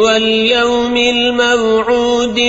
واليوم الموعود